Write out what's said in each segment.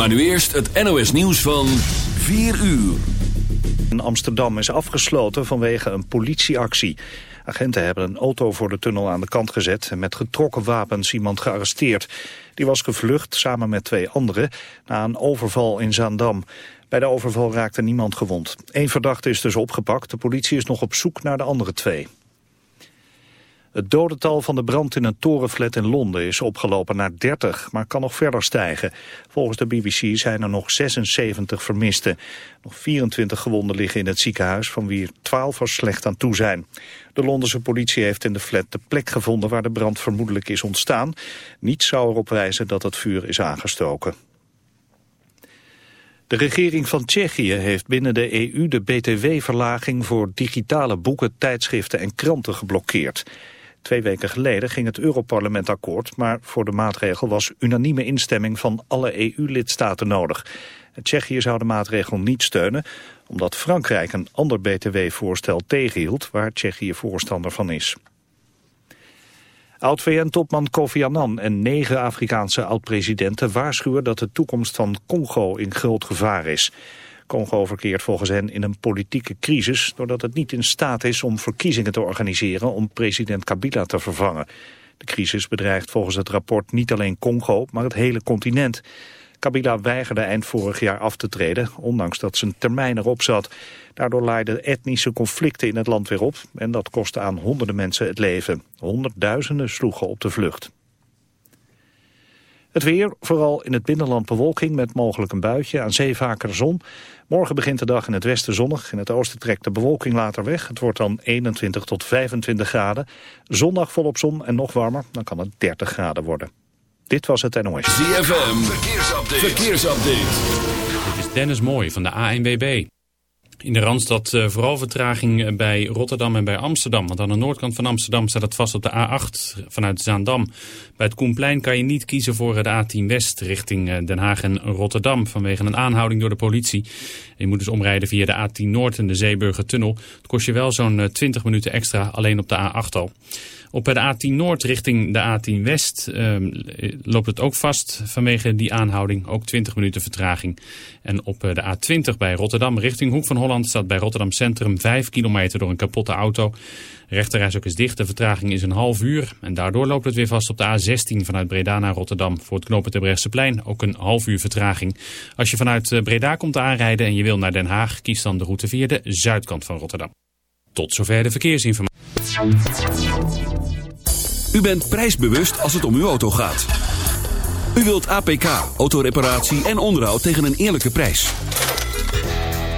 Maar nu eerst het NOS nieuws van 4 uur. Amsterdam is afgesloten vanwege een politieactie. Agenten hebben een auto voor de tunnel aan de kant gezet... en met getrokken wapens iemand gearresteerd. Die was gevlucht samen met twee anderen na een overval in Zaandam. Bij de overval raakte niemand gewond. Eén verdachte is dus opgepakt. De politie is nog op zoek naar de andere twee. Het dodental van de brand in een torenflat in Londen is opgelopen naar 30, maar kan nog verder stijgen. Volgens de BBC zijn er nog 76 vermisten. Nog 24 gewonden liggen in het ziekenhuis, van wie 12 er slecht aan toe zijn. De Londense politie heeft in de flat de plek gevonden waar de brand vermoedelijk is ontstaan. Niets zou erop wijzen dat het vuur is aangestoken. De regering van Tsjechië heeft binnen de EU de btw-verlaging voor digitale boeken, tijdschriften en kranten geblokkeerd. Twee weken geleden ging het Europarlement akkoord, maar voor de maatregel was unanieme instemming van alle EU-lidstaten nodig. Tsjechië zou de maatregel niet steunen, omdat Frankrijk een ander btw-voorstel tegenhield, waar Tsjechië voorstander van is. Oud-VN-topman Kofi Annan en negen Afrikaanse oud-presidenten waarschuwen dat de toekomst van Congo in groot gevaar is. Congo verkeert volgens hen in een politieke crisis... doordat het niet in staat is om verkiezingen te organiseren... om president Kabila te vervangen. De crisis bedreigt volgens het rapport niet alleen Congo, maar het hele continent. Kabila weigerde eind vorig jaar af te treden, ondanks dat zijn termijn erop zat. Daardoor laaiden etnische conflicten in het land weer op... en dat kostte aan honderden mensen het leven. Honderdduizenden sloegen op de vlucht. Het weer, vooral in het binnenland bewolking met mogelijk een buitje. Aan zee vaker zon. Morgen begint de dag in het westen zonnig. In het oosten trekt de bewolking later weg. Het wordt dan 21 tot 25 graden. Zondag volop zon en nog warmer. Dan kan het 30 graden worden. Dit was het NOS. ZFM, verkeersupdate. verkeersupdate. Dit is Dennis Mooij van de ANWB. In de Randstad uh, vooral vertraging bij Rotterdam en bij Amsterdam. Want aan de noordkant van Amsterdam staat het vast op de A8 vanuit Zaandam. Bij het Koenplein kan je niet kiezen voor de A10 West richting uh, Den Haag en Rotterdam. Vanwege een aanhouding door de politie. je moet dus omrijden via de A10 Noord en de Zeeburgertunnel. Het kost je wel zo'n uh, 20 minuten extra alleen op de A8 al. Op de A10 Noord richting de A10 West uh, loopt het ook vast vanwege die aanhouding. Ook 20 minuten vertraging. En op de A20 bij Rotterdam richting Hoek van Holland staat bij Rotterdam Centrum 5 kilometer door een kapotte auto. De rechterreis ook is dicht. De vertraging is een half uur. En daardoor loopt het weer vast op de A16 vanuit Breda naar Rotterdam. Voor het knopen plein ook een half uur vertraging. Als je vanuit Breda komt aanrijden en je wil naar Den Haag, kies dan de route via de zuidkant van Rotterdam. Tot zover de verkeersinformatie. U bent prijsbewust als het om uw auto gaat. U wilt APK, autoreparatie en onderhoud tegen een eerlijke prijs.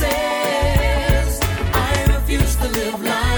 says, I refuse to live life.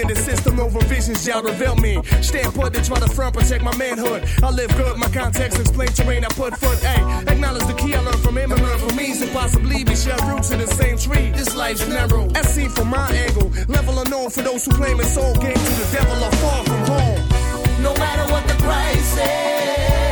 In the system over visions, y'all reveal me. Stand put to try to front, protect my manhood. I live good, my context explain terrain I put foot. Hey, acknowledge the key I learned from him and learn from me. So possibly we share roots in the same tree. This life's narrow, as seen from my angle. Level unknown for those who claim it's soul game to the devil or far from home. No matter what the price is,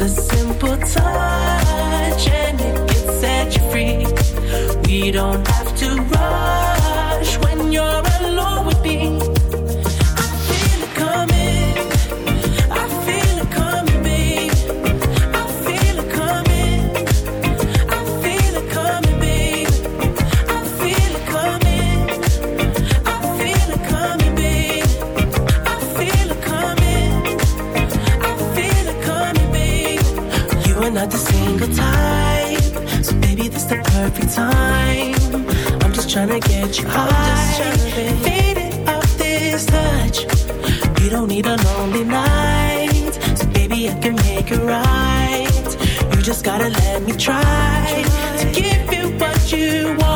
a simple touch and it can set you free. We don't have high, faded off this touch. You don't need a lonely night, so baby, I can make it right. You just gotta let me try to give you what you want.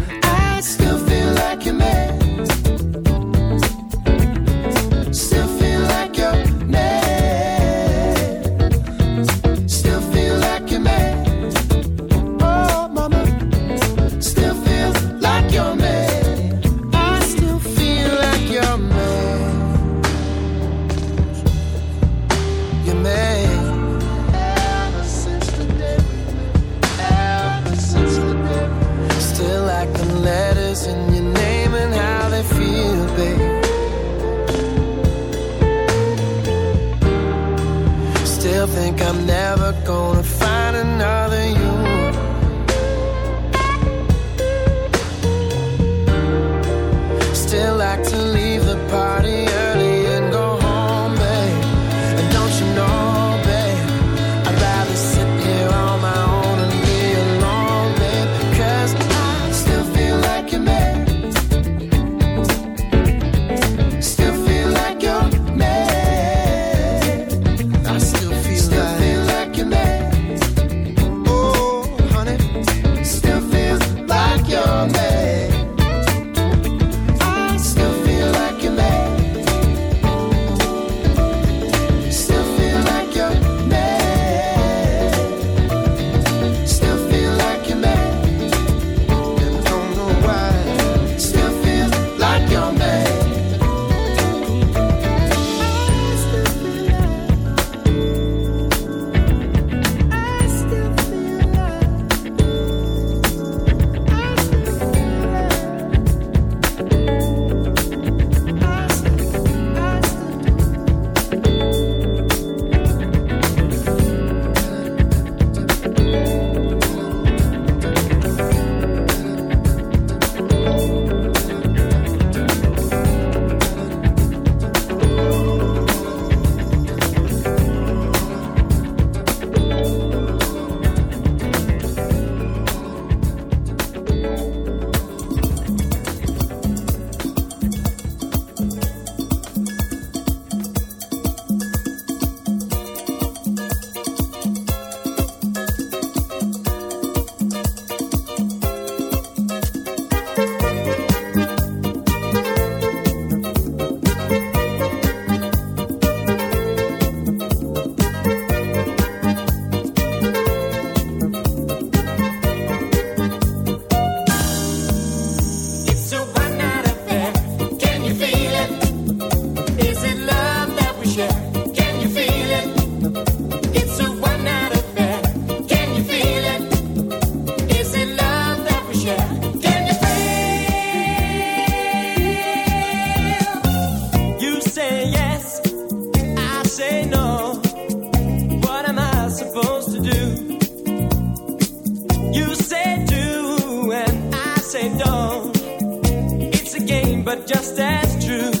just as true.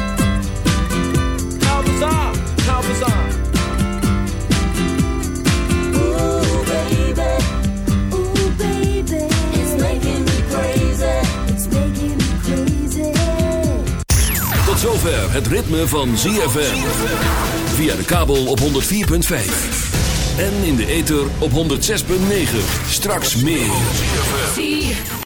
How bizarre! How bizarre! Ooh, baby. Ooh, baby. It's making me crazy. It's making me crazy. Tot zover het ritme van ZFM. Via de kabel op 104.5. En in de ether op 106.9. Straks meer.